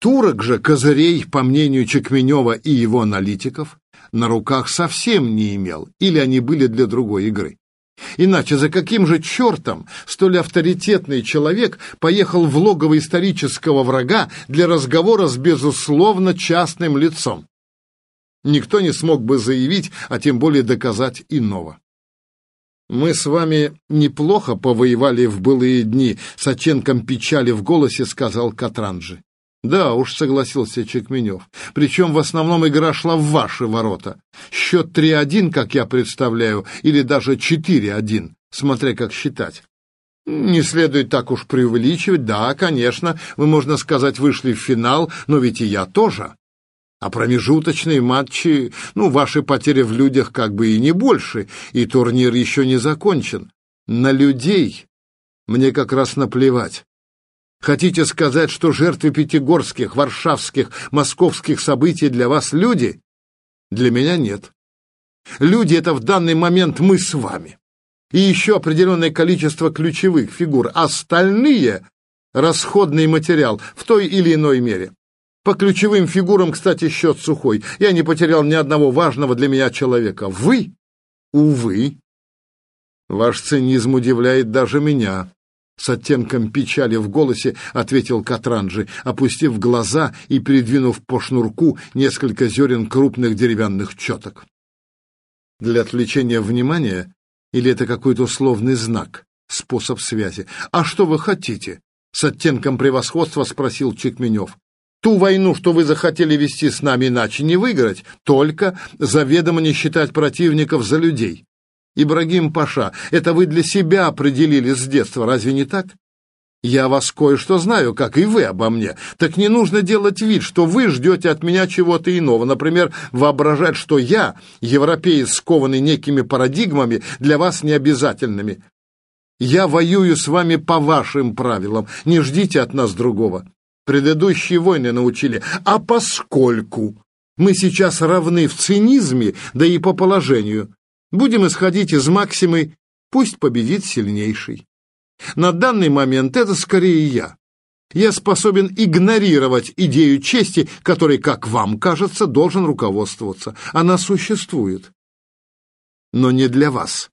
Турок же козырей, по мнению Чекменева и его аналитиков, на руках совсем не имел, или они были для другой игры. Иначе за каким же чертом столь авторитетный человек поехал в логово исторического врага для разговора с безусловно частным лицом? Никто не смог бы заявить, а тем более доказать иного. «Мы с вами неплохо повоевали в былые дни», — с оттенком печали в голосе сказал Катранджи. «Да уж», — согласился Чекменев. «Причем в основном игра шла в ваши ворота. Счет 3-1, как я представляю, или даже 4-1, смотря как считать». «Не следует так уж преувеличивать. Да, конечно, вы, можно сказать, вышли в финал, но ведь и я тоже. А промежуточные матчи, ну, ваши потери в людях как бы и не больше, и турнир еще не закончен. На людей мне как раз наплевать. Хотите сказать, что жертвы пятигорских, варшавских, московских событий для вас люди? Для меня нет. Люди — это в данный момент мы с вами. И еще определенное количество ключевых фигур. Остальные — расходный материал в той или иной мере. По ключевым фигурам, кстати, счет сухой. Я не потерял ни одного важного для меня человека. Вы? Увы. Ваш цинизм удивляет даже меня. С оттенком печали в голосе ответил Катранджи, опустив глаза и передвинув по шнурку несколько зерен крупных деревянных четок. Для отвлечения внимания или это какой-то условный знак, способ связи? А что вы хотите? С оттенком превосходства спросил Чекменев. Ту войну, что вы захотели вести с нами, иначе не выиграть, только заведомо не считать противников за людей. Ибрагим Паша, это вы для себя определили с детства, разве не так? Я вас кое-что знаю, как и вы обо мне. Так не нужно делать вид, что вы ждете от меня чего-то иного. Например, воображать, что я, европеец, скованный некими парадигмами, для вас необязательными. Я воюю с вами по вашим правилам. Не ждите от нас другого. Предыдущие войны научили. А поскольку мы сейчас равны в цинизме, да и по положению, будем исходить из максимы «пусть победит сильнейший». На данный момент это скорее я. Я способен игнорировать идею чести, которой, как вам кажется, должен руководствоваться. Она существует. Но не для вас.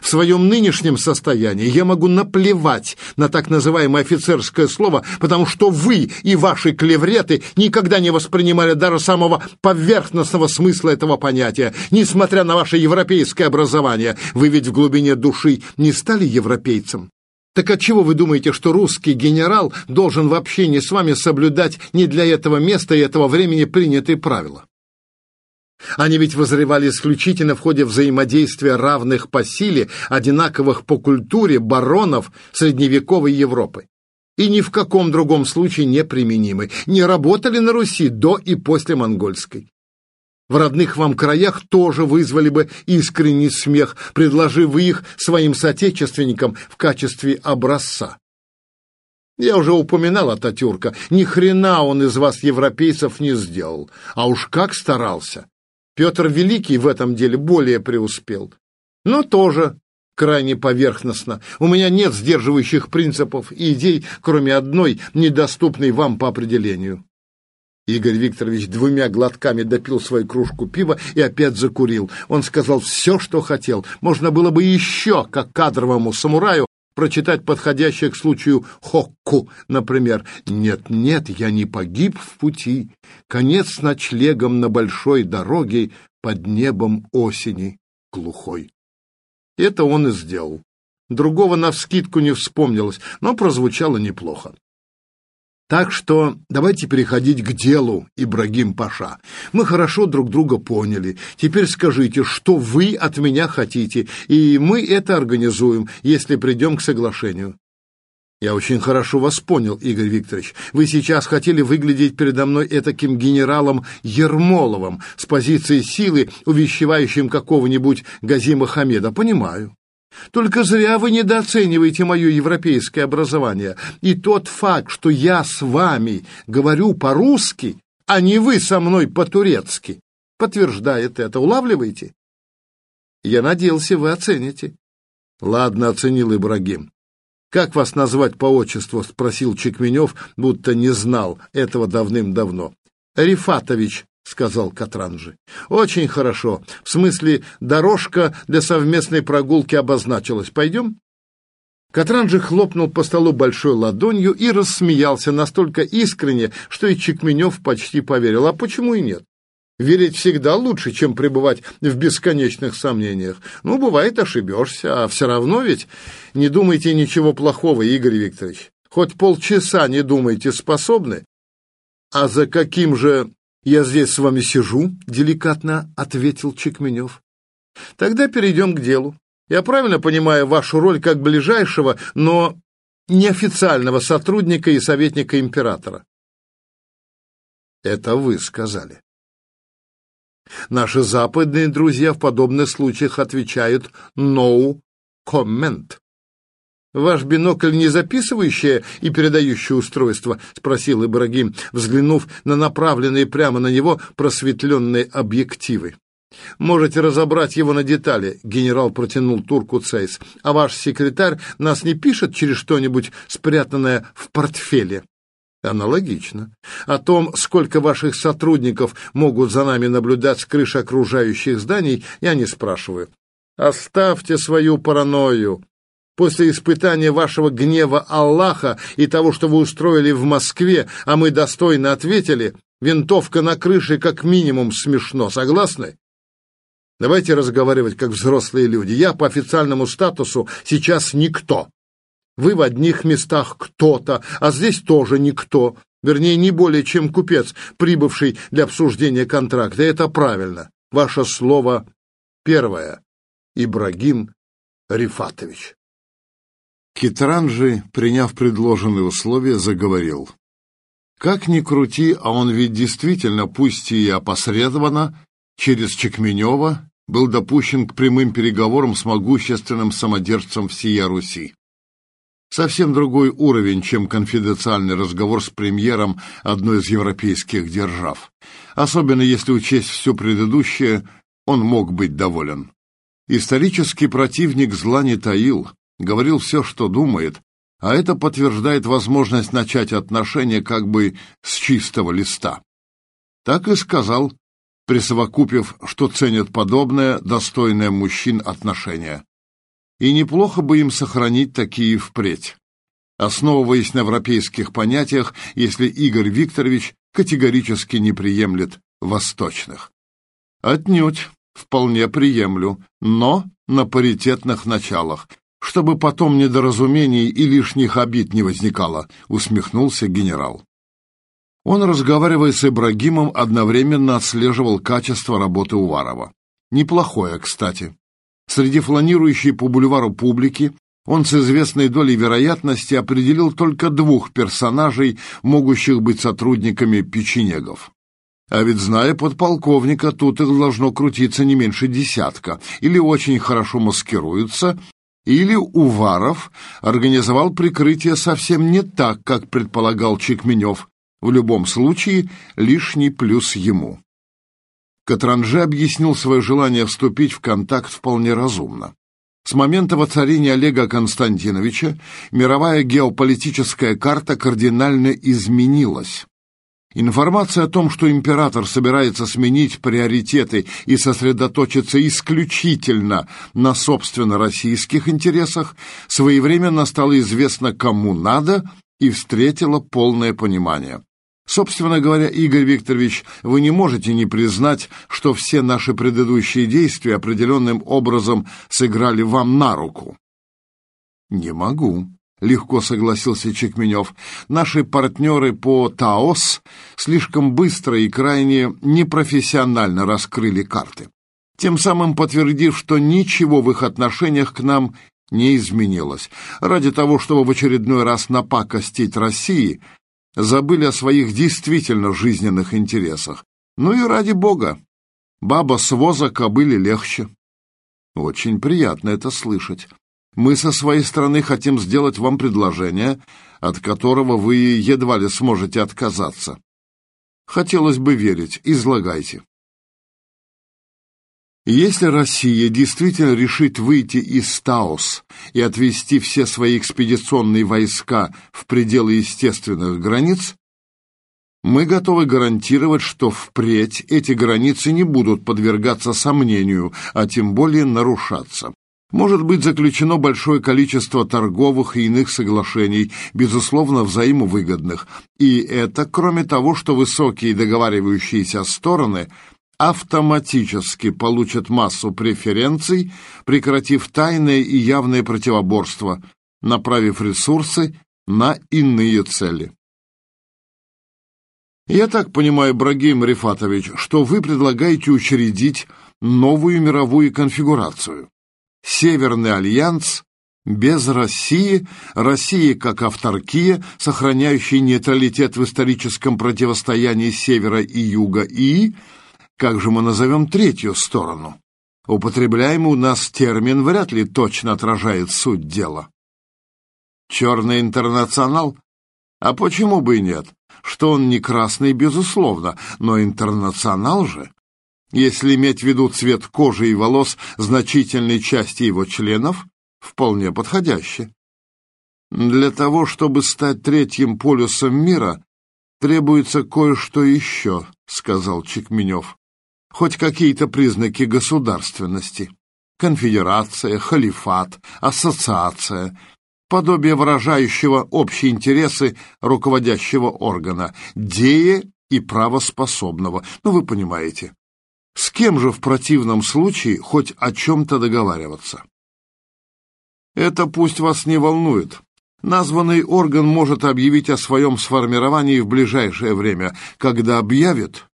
В своем нынешнем состоянии я могу наплевать на так называемое офицерское слово, потому что вы и ваши клевреты никогда не воспринимали даже самого поверхностного смысла этого понятия, несмотря на ваше европейское образование. Вы ведь в глубине души не стали европейцем. Так отчего вы думаете, что русский генерал должен в общении с вами соблюдать не для этого места и этого времени принятые правила? Они ведь возревали исключительно в ходе взаимодействия равных по силе, одинаковых по культуре баронов средневековой Европы. И ни в каком другом случае не применимы, не работали на Руси до и после монгольской. В родных вам краях тоже вызвали бы искренний смех, предложив их своим соотечественникам в качестве образца. Я уже упоминал Ататюрка, ни хрена он из вас, европейцев, не сделал, а уж как старался. Петр Великий в этом деле более преуспел. Но тоже крайне поверхностно. У меня нет сдерживающих принципов и идей, кроме одной, недоступной вам по определению. Игорь Викторович двумя глотками допил свою кружку пива и опять закурил. Он сказал все, что хотел. Можно было бы еще, как кадровому самураю, прочитать подходящее к случаю хокку, например. «Нет, нет, я не погиб в пути. Конец ночлегом на большой дороге под небом осени глухой». Это он и сделал. Другого навскидку не вспомнилось, но прозвучало неплохо. Так что давайте переходить к делу, Ибрагим Паша. Мы хорошо друг друга поняли. Теперь скажите, что вы от меня хотите, и мы это организуем, если придем к соглашению. Я очень хорошо вас понял, Игорь Викторович. Вы сейчас хотели выглядеть передо мной этаким генералом Ермоловым с позиции силы, увещевающим какого-нибудь Газима Хамеда. Понимаю. Только зря вы недооцениваете мое европейское образование. И тот факт, что я с вами говорю по-русски, а не вы со мной по-турецки, подтверждает это. Улавливаете? Я надеялся, вы оцените. Ладно, оценил Ибрагим. «Как вас назвать по отчеству?» — спросил Чекменев, будто не знал этого давным-давно. «Рифатович», — сказал Катранжи. «Очень хорошо. В смысле, дорожка для совместной прогулки обозначилась. Пойдем?» Катранжи хлопнул по столу большой ладонью и рассмеялся настолько искренне, что и Чекменев почти поверил. А почему и нет? Верить всегда лучше, чем пребывать в бесконечных сомнениях. Ну, бывает, ошибешься, а все равно ведь не думайте ничего плохого, Игорь Викторович. Хоть полчаса не думайте, способны. А за каким же я здесь с вами сижу? Деликатно ответил Чекменев. Тогда перейдем к делу. Я правильно понимаю вашу роль как ближайшего, но неофициального сотрудника и советника императора? Это вы сказали. Наши западные друзья в подобных случаях отвечают «no comment». «Ваш бинокль не записывающее и передающее устройство?» — спросил Ибрагим, взглянув на направленные прямо на него просветленные объективы. «Можете разобрать его на детали», — генерал протянул турку Цейс. «А ваш секретарь нас не пишет через что-нибудь, спрятанное в портфеле?» Аналогично. О том, сколько ваших сотрудников могут за нами наблюдать с крыш окружающих зданий, я не спрашиваю. Оставьте свою паранойю. После испытания вашего гнева Аллаха и того, что вы устроили в Москве, а мы достойно ответили, винтовка на крыше как минимум смешно. Согласны? Давайте разговаривать как взрослые люди. Я по официальному статусу сейчас никто. Вы в одних местах кто-то, а здесь тоже никто. Вернее, не более чем купец, прибывший для обсуждения контракта. Это правильно. Ваше слово первое. Ибрагим Рифатович. Китранжи, приняв предложенные условия, заговорил. Как ни крути, а он ведь действительно, пусть и опосредованно, через Чекменева, был допущен к прямым переговорам с могущественным самодержцем всея Руси. Совсем другой уровень, чем конфиденциальный разговор с премьером одной из европейских держав. Особенно если учесть все предыдущее, он мог быть доволен. Исторический противник зла не таил, говорил все, что думает, а это подтверждает возможность начать отношения как бы с чистого листа. Так и сказал, присовокупив, что ценят подобное, достойное мужчин отношения и неплохо бы им сохранить такие впредь, основываясь на европейских понятиях, если Игорь Викторович категорически не приемлет восточных. Отнюдь, вполне приемлю, но на паритетных началах, чтобы потом недоразумений и лишних обид не возникало, усмехнулся генерал. Он, разговаривая с Ибрагимом, одновременно отслеживал качество работы Уварова. Неплохое, кстати. Среди фланирующей по бульвару публики он с известной долей вероятности определил только двух персонажей, могущих быть сотрудниками печенегов. А ведь, зная подполковника, тут их должно крутиться не меньше десятка. Или очень хорошо маскируются, или Уваров организовал прикрытие совсем не так, как предполагал Чекменев. В любом случае, лишний плюс ему. Катранже объяснил свое желание вступить в контакт вполне разумно. С момента воцарения Олега Константиновича мировая геополитическая карта кардинально изменилась. Информация о том, что император собирается сменить приоритеты и сосредоточиться исключительно на собственно российских интересах, своевременно стала известна кому надо и встретила полное понимание. Собственно говоря, Игорь Викторович, вы не можете не признать, что все наши предыдущие действия определенным образом сыграли вам на руку. Не могу, легко согласился Чекменев. Наши партнеры по ТАОС слишком быстро и крайне непрофессионально раскрыли карты, тем самым подтвердив, что ничего в их отношениях к нам не изменилось. Ради того, чтобы в очередной раз напакостить России, забыли о своих действительно жизненных интересах. Ну и ради бога, баба с воза кобыли легче. Очень приятно это слышать. Мы со своей стороны хотим сделать вам предложение, от которого вы едва ли сможете отказаться. Хотелось бы верить, излагайте. Если Россия действительно решит выйти из Таос и отвести все свои экспедиционные войска в пределы естественных границ, мы готовы гарантировать, что впредь эти границы не будут подвергаться сомнению, а тем более нарушаться. Может быть заключено большое количество торговых и иных соглашений, безусловно, взаимовыгодных. И это кроме того, что высокие договаривающиеся стороны – автоматически получат массу преференций, прекратив тайное и явное противоборство, направив ресурсы на иные цели. Я так понимаю, Брагим Рифатович, что вы предлагаете учредить новую мировую конфигурацию. Северный альянс без России, Россия как авторкия, сохраняющая нейтралитет в историческом противостоянии севера и юга, и как же мы назовем третью сторону? Употребляемый у нас термин вряд ли точно отражает суть дела. Черный интернационал? А почему бы и нет? Что он не красный, безусловно, но интернационал же. Если иметь в виду цвет кожи и волос значительной части его членов, вполне подходяще. Для того, чтобы стать третьим полюсом мира, требуется кое-что еще, сказал Чекменев хоть какие-то признаки государственности. Конфедерация, халифат, ассоциация, подобие выражающего общие интересы руководящего органа, дея и правоспособного. Ну, вы понимаете. С кем же в противном случае хоть о чем-то договариваться? Это пусть вас не волнует. Названный орган может объявить о своем сформировании в ближайшее время. Когда объявит,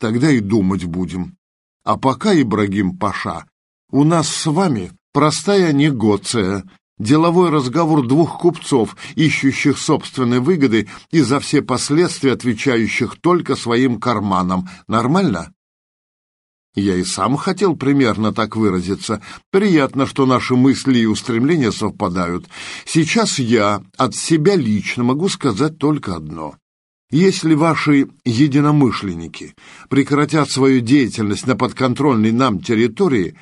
тогда и думать будем. А пока, Ибрагим Паша, у нас с вами простая негоция, деловой разговор двух купцов, ищущих собственной выгоды и за все последствия отвечающих только своим карманам. Нормально? Я и сам хотел примерно так выразиться. Приятно, что наши мысли и устремления совпадают. Сейчас я от себя лично могу сказать только одно. Если ваши единомышленники прекратят свою деятельность на подконтрольной нам территории,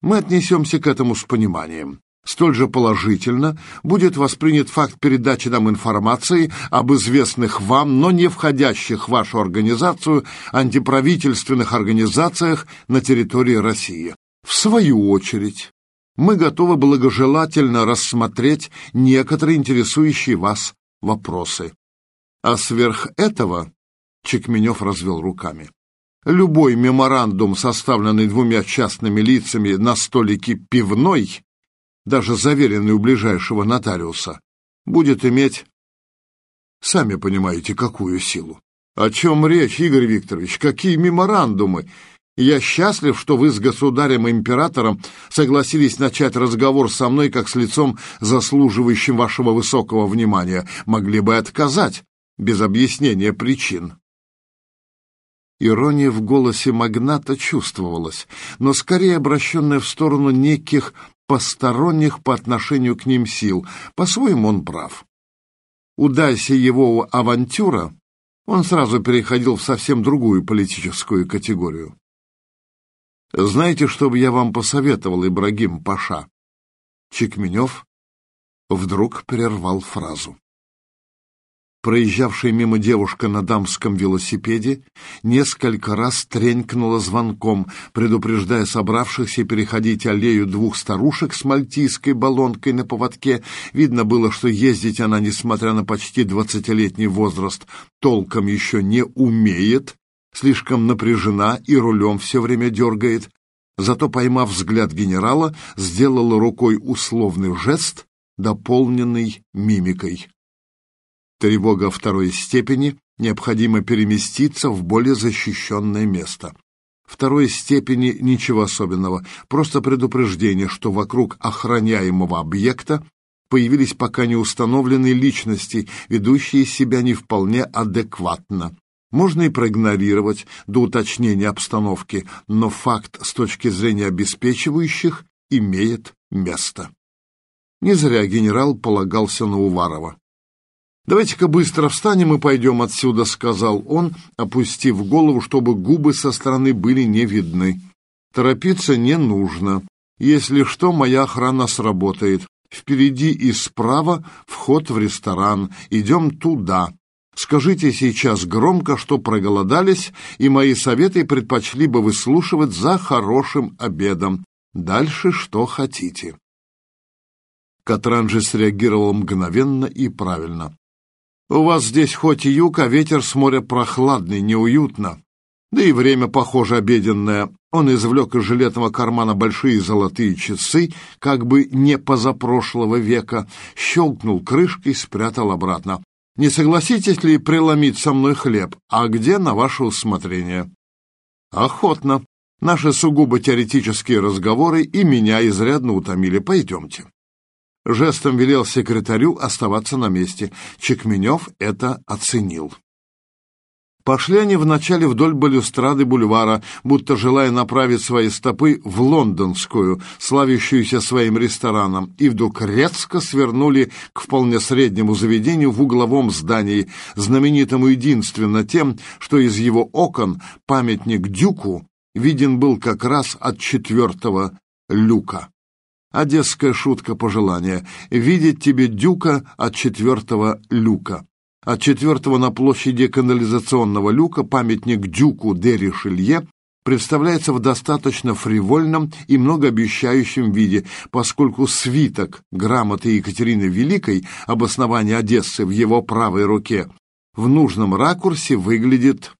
мы отнесемся к этому с пониманием. Столь же положительно будет воспринят факт передачи нам информации об известных вам, но не входящих в вашу организацию антиправительственных организациях на территории России. В свою очередь, мы готовы благожелательно рассмотреть некоторые интересующие вас вопросы. А сверх этого, Чекменев развел руками, любой меморандум, составленный двумя частными лицами на столике пивной, даже заверенный у ближайшего нотариуса, будет иметь, сами понимаете, какую силу. О чем речь, Игорь Викторович? Какие меморандумы? Я счастлив, что вы с государем-императором согласились начать разговор со мной как с лицом, заслуживающим вашего высокого внимания. Могли бы отказать, без объяснения причин. Ирония в голосе магната чувствовалась, но скорее обращенная в сторону неких посторонних по отношению к ним сил. По-своему он прав. Удайся его авантюра, он сразу переходил в совсем другую политическую категорию. «Знаете, что бы я вам посоветовал, Ибрагим Паша?» Чекменев вдруг прервал фразу. Проезжавшая мимо девушка на дамском велосипеде несколько раз тренькнула звонком, предупреждая собравшихся переходить аллею двух старушек с мальтийской баллонкой на поводке. Видно было, что ездить она, несмотря на почти двадцатилетний возраст, толком еще не умеет, слишком напряжена и рулем все время дергает. Зато, поймав взгляд генерала, сделала рукой условный жест, дополненный мимикой. Тревога второй степени необходимо переместиться в более защищенное место. Второй степени ничего особенного, просто предупреждение, что вокруг охраняемого объекта появились пока не установленные личности, ведущие себя не вполне адекватно. Можно и проигнорировать до уточнения обстановки, но факт с точки зрения обеспечивающих имеет место. Не зря генерал полагался на Уварова. «Давайте-ка быстро встанем и пойдем отсюда», — сказал он, опустив голову, чтобы губы со стороны были не видны. Торопиться не нужно. Если что, моя охрана сработает. Впереди и справа вход в ресторан. Идем туда. Скажите сейчас громко, что проголодались, и мои советы предпочли бы выслушивать за хорошим обедом. Дальше что хотите. Катранжи среагировал мгновенно и правильно. «У вас здесь хоть и юг, а ветер с моря прохладный, неуютно. Да и время, похоже, обеденное. Он извлек из жилетного кармана большие золотые часы, как бы не позапрошлого века, щелкнул крышкой, спрятал обратно. «Не согласитесь ли преломить со мной хлеб? А где на ваше усмотрение?» «Охотно. Наши сугубо теоретические разговоры и меня изрядно утомили. Пойдемте». Жестом велел секретарю оставаться на месте. Чекменев это оценил. Пошли они вначале вдоль балюстрады бульвара, будто желая направить свои стопы в лондонскую, славящуюся своим рестораном, и вдруг резко свернули к вполне среднему заведению в угловом здании, знаменитому единственно тем, что из его окон памятник Дюку виден был как раз от четвертого люка. Одесская шутка пожелания — видеть тебе Дюка от четвертого люка. От четвертого на площади канализационного люка памятник Дюку де Ришелье представляется в достаточно фривольном и многообещающем виде, поскольку свиток грамоты Екатерины Великой об основании Одессы в его правой руке в нужном ракурсе выглядит